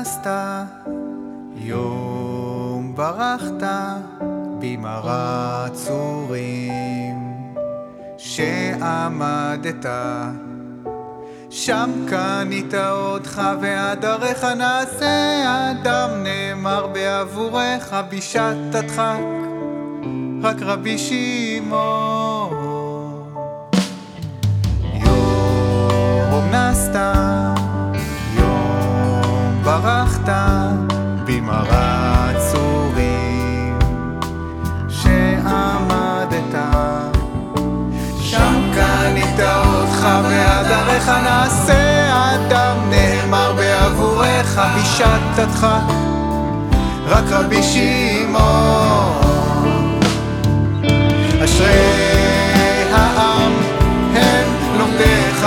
נסת, יום ברחת במראה צורים, שעמדת שם קנית אותך ועדריך נעשה אדם נאמר בעבורך בישת תדחק רק רבי שמעון ברחת במראה צורים שעמדת. שם קנית אותך ועדריך נעשה אדם נאמר בעבורך תדחק רק רבי שמעון אשרי העם הם לומדיך.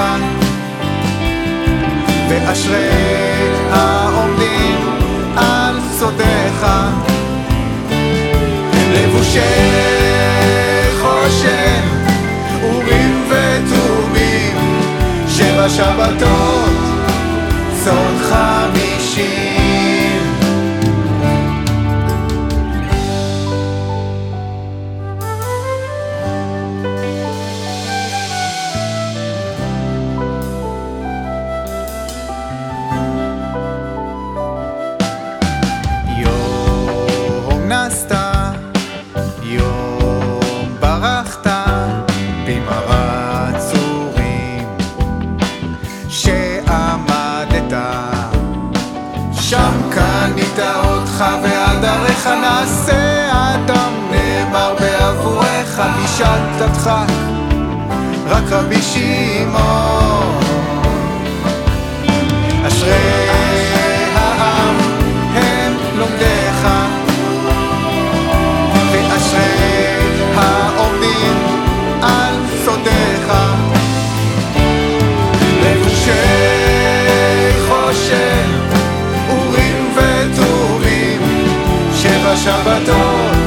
ואשרי סודיך לבושי חושן אורים ותומים שבע יום נסת, יום ברחת במראה צורים שעמדת. שם קנית אותך ועדריך נעשה אדם נאמר בעבורך בישת תדחק רק רבי שמעון אשרי שבתות